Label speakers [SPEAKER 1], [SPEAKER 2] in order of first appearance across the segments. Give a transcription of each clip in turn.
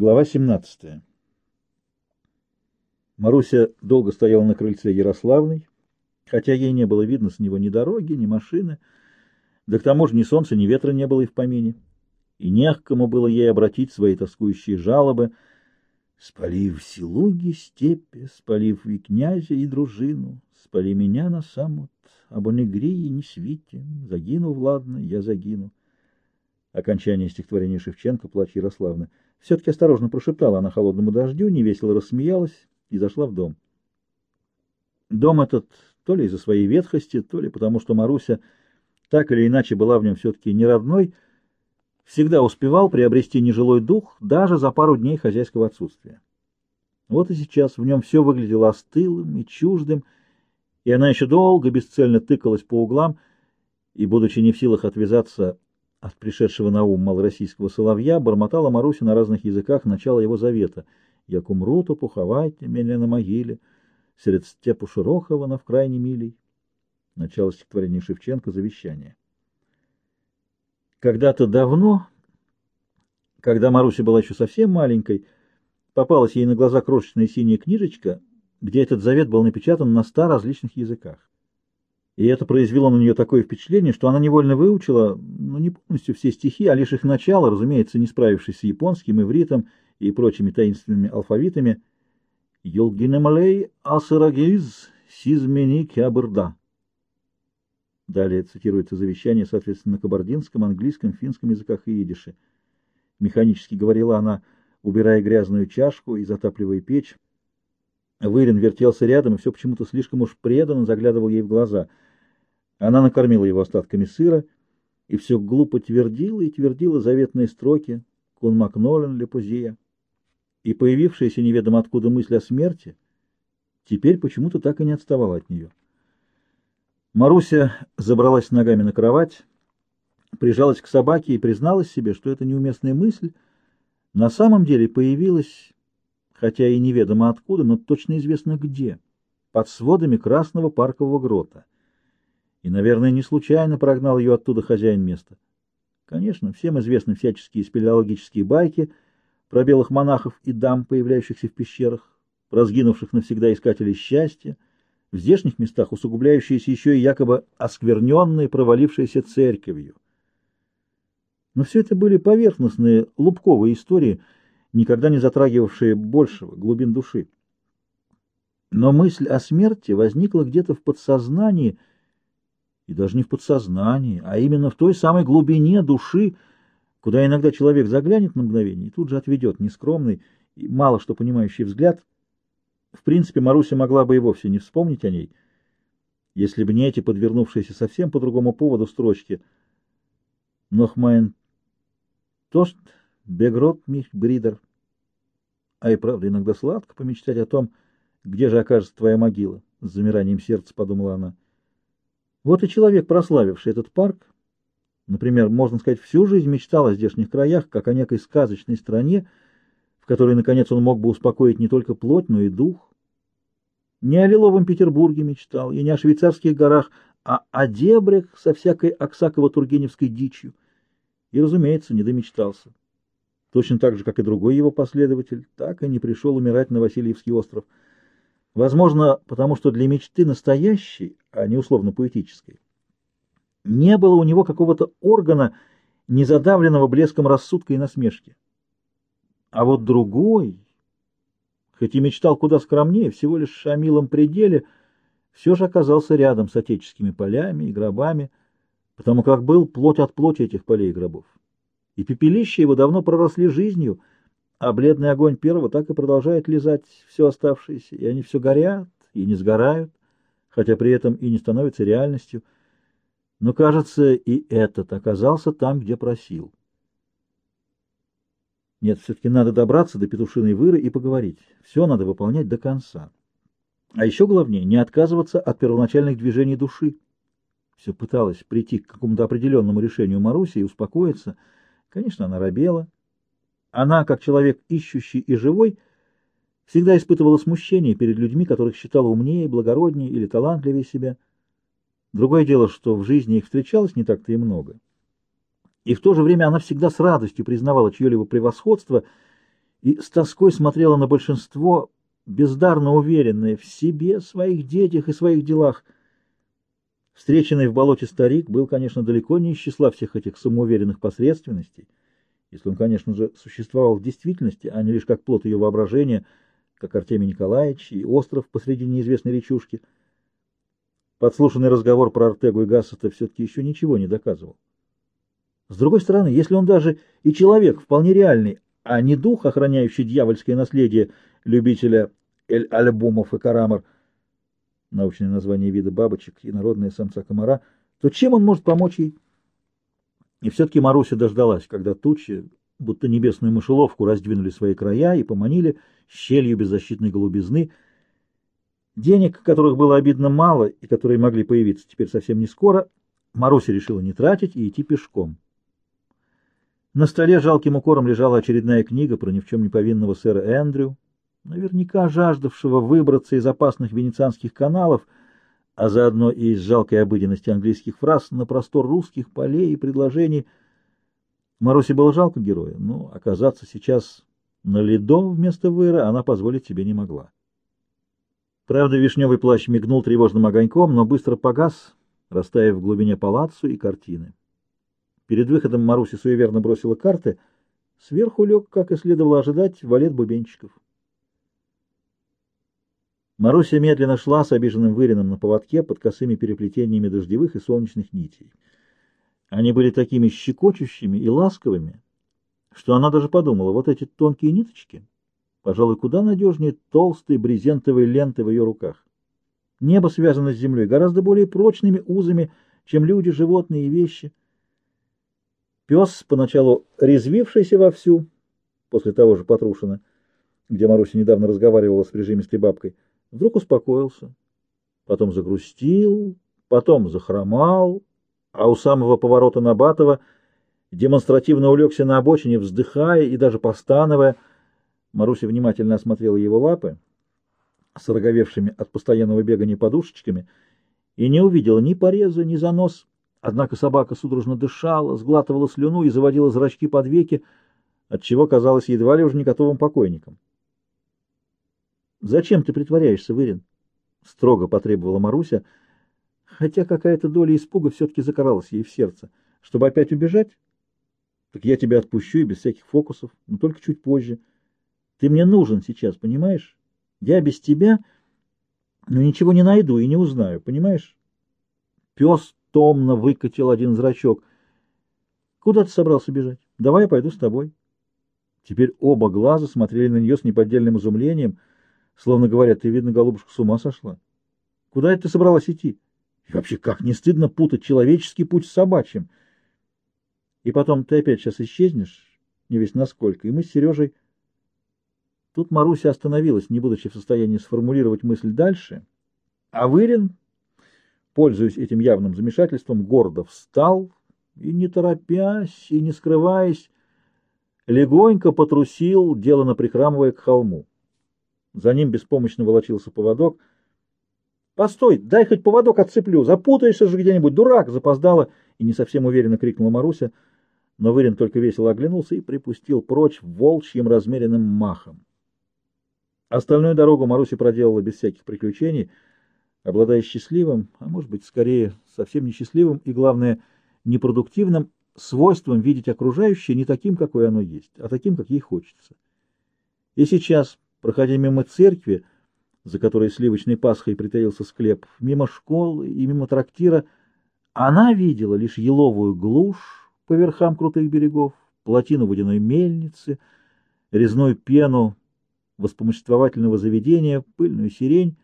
[SPEAKER 1] Глава 17. Маруся долго стояла на крыльце Ярославной, хотя ей не было видно с него ни дороги, ни машины, да к тому же ни солнца, ни ветра не было и в помине, и не к было ей обратить свои тоскующие жалобы, спалив силуги степи, спалив и князя, и дружину, спали меня на самот, або не грии, не свите, загину, Владно, я загину. Окончание стихотворения Шевченко «Плач Ярославны». Все-таки осторожно прошептала она холодному дождю, невесело рассмеялась и зашла в дом. Дом этот то ли из-за своей ветхости, то ли потому, что Маруся так или иначе была в нем все-таки не родной, всегда успевал приобрести нежилой дух даже за пару дней хозяйского отсутствия. Вот и сейчас в нем все выглядело остылым и чуждым, и она еще долго бесцельно тыкалась по углам, и, будучи не в силах отвязаться от пришедшего на ум малороссийского соловья бормотала Маруся на разных языках начало его завета. «Як умру, то пуховайте меня на могиле, сред степу широкого на вкрайне милей». Начало стихотворения Шевченко «Завещание». Когда-то давно, когда Маруся была еще совсем маленькой, попалась ей на глаза крошечная синяя книжечка, где этот завет был напечатан на ста различных языках. И это произвело на нее такое впечатление, что она невольно выучила, ну, не полностью все стихи, а лишь их начало, разумеется, не справившись с японским, ивритом и прочими таинственными алфавитами. «Йолгинемалей асырагиз сизмени кябырда». Далее цитируется завещание, соответственно, на кабардинском, английском, финском языках и идише. Механически говорила она, убирая грязную чашку и затапливая печь. Вырин вертелся рядом и все почему-то слишком уж преданно заглядывал ей в глаза — она накормила его остатками сыра и все глупо твердила и твердила заветные строки «Кун Макнолен Лепузия». И появившаяся неведомо откуда мысль о смерти теперь почему-то так и не отставала от нее. Маруся забралась ногами на кровать, прижалась к собаке и призналась себе, что эта неуместная мысль на самом деле появилась, хотя и неведомо откуда, но точно известно где, под сводами Красного паркового грота. И, наверное, не случайно прогнал ее оттуда хозяин места. Конечно, всем известны всяческие спелеологические байки про белых монахов и дам, появляющихся в пещерах, про сгинувших навсегда искателей счастья, в здешних местах усугубляющиеся еще и якобы оскверненные, провалившиеся церковью. Но все это были поверхностные, лубковые истории, никогда не затрагивавшие большего, глубин души. Но мысль о смерти возникла где-то в подсознании, и даже не в подсознании, а именно в той самой глубине души, куда иногда человек заглянет на мгновение и тут же отведет нескромный и мало что понимающий взгляд. В принципе, Маруся могла бы и вовсе не вспомнить о ней, если бы не эти подвернувшиеся совсем по другому поводу строчки. Нохмайн тост бегрот мих бридер. А и правда, иногда сладко помечтать о том, где же окажется твоя могила, — с замиранием сердца подумала она. Вот и человек, прославивший этот парк, например, можно сказать, всю жизнь мечтал о здешних краях, как о некой сказочной стране, в которой, наконец, он мог бы успокоить не только плоть, но и дух. Не о лиловом Петербурге мечтал, и не о швейцарских горах, а о дебрях со всякой Аксаково-Тургеневской дичью. И, разумеется, не домечтался. Точно так же, как и другой его последователь, так и не пришел умирать на Васильевский остров — Возможно, потому что для мечты настоящей, а не условно-поэтической, не было у него какого-то органа, не задавленного блеском рассудка и насмешки. А вот другой, хоть и мечтал куда скромнее, всего лишь о милом пределе, все же оказался рядом с отеческими полями и гробами, потому как был плоть от плоти этих полей и гробов. И пепелища его давно проросли жизнью — а бледный огонь первого так и продолжает лизать все оставшееся, и они все горят и не сгорают, хотя при этом и не становятся реальностью. Но, кажется, и этот оказался там, где просил. Нет, все-таки надо добраться до петушиной выры и поговорить. Все надо выполнять до конца. А еще главнее, не отказываться от первоначальных движений души. Все пыталась прийти к какому-то определенному решению Маруси и успокоиться. Конечно, она робела, она, как человек ищущий и живой, всегда испытывала смущение перед людьми, которых считала умнее, благороднее или талантливее себя. Другое дело, что в жизни их встречалось не так-то и много. И в то же время она всегда с радостью признавала чье-либо превосходство и с тоской смотрела на большинство, бездарно уверенное в себе, своих детях и своих делах. Встреченный в болоте старик был, конечно, далеко не из числа всех этих самоуверенных посредственностей, если он, конечно же, существовал в действительности, а не лишь как плод ее воображения, как Артемий Николаевич и остров посреди неизвестной речушки. Подслушанный разговор про Артегу и Гассета все-таки еще ничего не доказывал. С другой стороны, если он даже и человек вполне реальный, а не дух, охраняющий дьявольское наследие любителя эль-альбумов и карамар, научное название вида бабочек и народная самца комара, то чем он может помочь ей? И все-таки Маруся дождалась, когда тучи, будто небесную мышеловку, раздвинули свои края и поманили щелью беззащитной голубизны. Денег, которых было обидно мало и которые могли появиться теперь совсем не скоро, Маруся решила не тратить и идти пешком. На столе жалким укором лежала очередная книга про ни в чем не повинного сэра Эндрю, наверняка жаждавшего выбраться из опасных венецианских каналов, а заодно и из жалкой обыденности английских фраз на простор русских полей и предложений. Марусе было жалко героя, но оказаться сейчас на ледо вместо выра она позволить себе не могла. Правда, вишневый плащ мигнул тревожным огоньком, но быстро погас, растаяв в глубине палаццо и картины. Перед выходом Маруся суеверно бросила карты. Сверху лег, как и следовало ожидать, валет бубенчиков. Маруся медленно шла с обиженным вырином на поводке под косыми переплетениями дождевых и солнечных нитей. Они были такими щекочущими и ласковыми, что она даже подумала, вот эти тонкие ниточки, пожалуй, куда надежнее толстой брезентовой ленты в ее руках. Небо связано с землей гораздо более прочными узами, чем люди, животные и вещи. Пес, поначалу резвившийся вовсю, после того же Патрушина, где Маруся недавно разговаривала с прижимистой бабкой, вдруг успокоился, потом загрустил, потом захромал, а у самого поворота на Батова демонстративно улегся на обочине, вздыхая и даже постановая. Маруся внимательно осмотрела его лапы с роговевшими от постоянного бегания подушечками и не увидела ни пореза, ни занос. Однако собака судорожно дышала, сглатывала слюну и заводила зрачки под веки, отчего казалось едва ли уже не готовым покойником. «Зачем ты притворяешься, Вырин?» — строго потребовала Маруся, хотя какая-то доля испуга все-таки закралась ей в сердце. «Чтобы опять убежать? Так я тебя отпущу и без всяких фокусов, но только чуть позже. Ты мне нужен сейчас, понимаешь? Я без тебя ну, ничего не найду и не узнаю, понимаешь?» Пес томно выкатил один зрачок. «Куда ты собрался бежать? Давай я пойду с тобой». Теперь оба глаза смотрели на нее с неподдельным изумлением, словно говоря, ты, видно, голубушка, с ума сошла. Куда это ты собралась идти? И вообще, как не стыдно путать человеческий путь с собачьим? И потом ты опять сейчас исчезнешь, не весь насколько, и мы с Сережей... Тут Маруся остановилась, не будучи в состоянии сформулировать мысль дальше, а Вырин пользуясь этим явным замешательством, гордо встал и, не торопясь и не скрываясь, легонько потрусил, делано прихрамывая к холму. За ним беспомощно волочился поводок. «Постой, дай хоть поводок отцеплю, запутаешься же где-нибудь, дурак!» запоздала и не совсем уверенно крикнула Маруся, но Вырин только весело оглянулся и припустил прочь волчьим размеренным махом. Остальную дорогу Маруся проделала без всяких приключений — обладая счастливым, а может быть, скорее, совсем несчастливым и, главное, непродуктивным свойством видеть окружающее не таким, какое оно есть, а таким, как ей хочется. И сейчас, проходя мимо церкви, за которой сливочной пасхой притаился склеп, мимо школы и мимо трактира, она видела лишь еловую глушь по верхам крутых берегов, плотину водяной мельницы, резную пену воспомоществовательного заведения, пыльную сирень,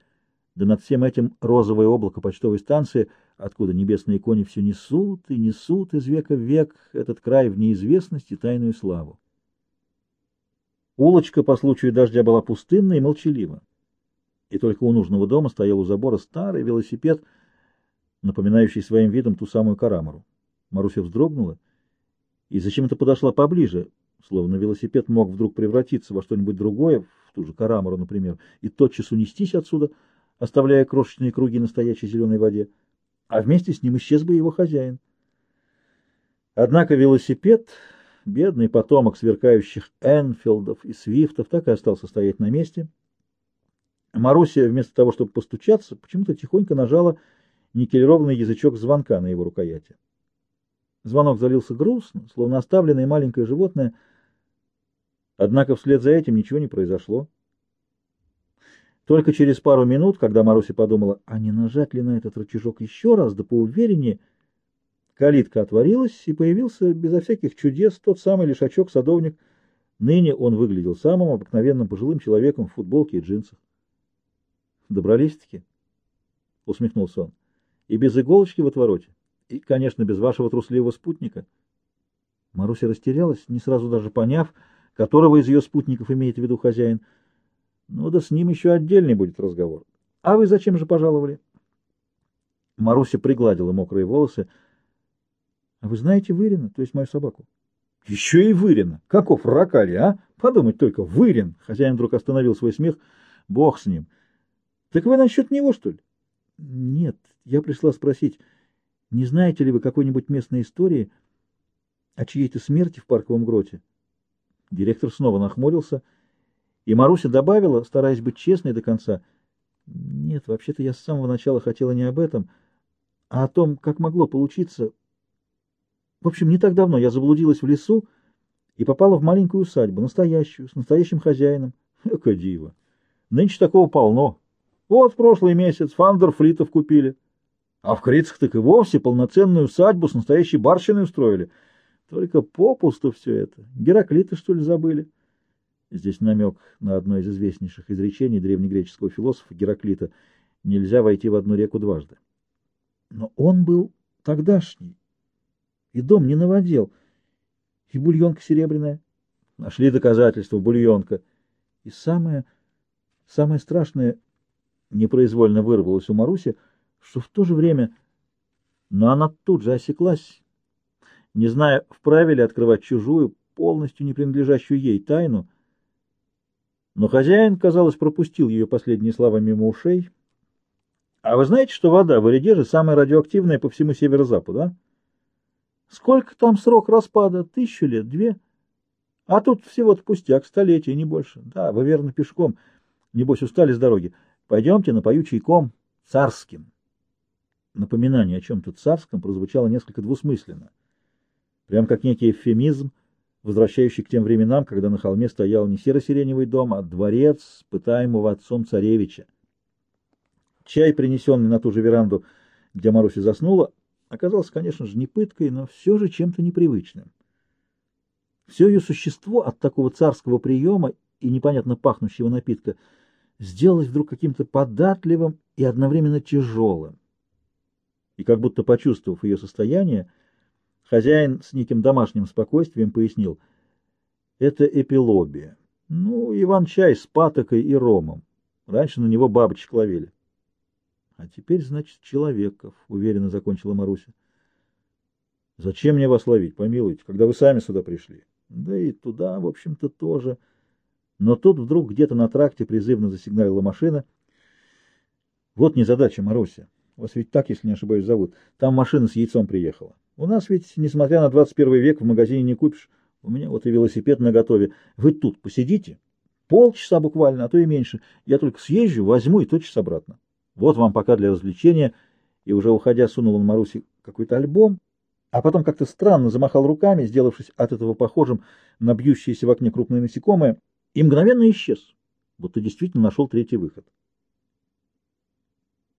[SPEAKER 1] да над всем этим розовое облако почтовой станции, откуда небесные кони все несут и несут из века в век этот край в неизвестность и тайную славу. Улочка по случаю дождя была пустынна и молчалива. И только у нужного дома стоял у забора старый велосипед, напоминающий своим видом ту самую Карамару. Маруся вздрогнула и зачем-то подошла поближе, словно велосипед мог вдруг превратиться во что-нибудь другое, в ту же Карамару, например, и тотчас унестись отсюда — оставляя крошечные круги на стоячей зеленой воде, а вместе с ним исчез бы его хозяин. Однако велосипед бедный потомок сверкающих Энфилдов и Свифтов, так и остался стоять на месте. Маруся, вместо того, чтобы постучаться, почему-то тихонько нажала никелированный язычок звонка на его рукояти. Звонок залился грустно, словно оставленное маленькое животное, однако вслед за этим ничего не произошло. Только через пару минут, когда Маруся подумала, а не нажать ли на этот рычажок еще раз, да поувереннее, калитка отворилась, и появился безо всяких чудес тот самый лишачок-садовник. Ныне он выглядел самым обыкновенным пожилым человеком в футболке и джинсах. «Добрались-таки?» — усмехнулся он. «И без иголочки в отвороте, и, конечно, без вашего трусливого спутника». Маруся растерялась, не сразу даже поняв, которого из ее спутников имеет в виду хозяин — ну да с ним еще отдельный будет разговор. А вы зачем же пожаловали? Маруся пригладила мокрые волосы. А вы знаете Вырина, то есть мою собаку? Еще и Вырина. Каков ракали, а? Подумать только, Вырин. Хозяин вдруг остановил свой смех. Бог с ним. Так вы насчет него, что ли? Нет, я пришла спросить, не знаете ли вы какой-нибудь местной истории о чьей-то смерти в парковом гроте? Директор снова нахмурился — и Маруся добавила, стараясь быть честной до конца, «Нет, вообще-то я с самого начала хотела не об этом, а о том, как могло получиться. В общем, не так давно я заблудилась в лесу и попала в маленькую усадьбу, настоящую, с настоящим хозяином. Эка диво! Нынче такого полно. Вот в прошлый месяц фандерфлитов купили, а в Крицах так и вовсе полноценную усадьбу с настоящей барщиной устроили. Только попусту все это. Гераклита, что ли, забыли?» Здесь намек на одно из известнейших изречений древнегреческого философа Гераклита «Нельзя войти в одну реку дважды». Но он был тогдашний, и дом не наводил, и бульонка серебряная. Нашли доказательства, бульонка. И самое, самое страшное непроизвольно вырвалось у Маруси, что в то же время... Но она тут же осеклась, не зная, вправе ли открывать чужую, полностью не принадлежащую ей тайну, но хозяин, казалось, пропустил ее последние слова мимо ушей. А вы знаете, что вода в Ориде же самая радиоактивная по всему северо-западу, а? Сколько там срок распада? Тысячу лет? Две? А тут всего-то пустяк, столетие, не больше. Да, вы верно пешком. Небось, устали с дороги. Пойдемте, напою чайком царским. Напоминание о чем-то царском прозвучало несколько двусмысленно. Прям как некий эвфемизм — возвращающий к тем временам, когда на холме стоял не серо-сиреневый дом, а дворец, пытаемого отцом царевича. Чай, принесенный на ту же веранду, где Маруся заснула, оказался, конечно же, не пыткой, но все же чем-то непривычным. Все ее существо от такого царского приема и непонятно пахнущего напитка сделалось вдруг каким-то податливым и одновременно тяжелым. И как будто почувствовав ее состояние, Хозяин с неким домашним спокойствием пояснил. Это эпилобия. Ну, Иван-чай с патокой и ромом. Раньше на него бабочек ловили. А теперь, значит, человеков, — уверенно закончила Маруся. Зачем мне вас ловить, помилуйте, когда вы сами сюда пришли? Да и туда, в общем-то, тоже. Но тут вдруг где-то на тракте призывно засигналила машина. Вот незадача, Маруся. Вас ведь так, если не ошибаюсь, зовут. Там машина с яйцом приехала. У нас ведь, несмотря на 21 век, в магазине не купишь. У меня вот и велосипед наготове. Вы тут посидите. Полчаса буквально, а то и меньше. Я только съезжу, возьму и тотчас обратно. Вот вам пока для развлечения. И уже уходя сунул он Марусе какой-то альбом, а потом как-то странно замахал руками, сделавшись от этого похожим на бьющиеся в окне крупные насекомые, и мгновенно исчез, будто действительно нашел третий выход.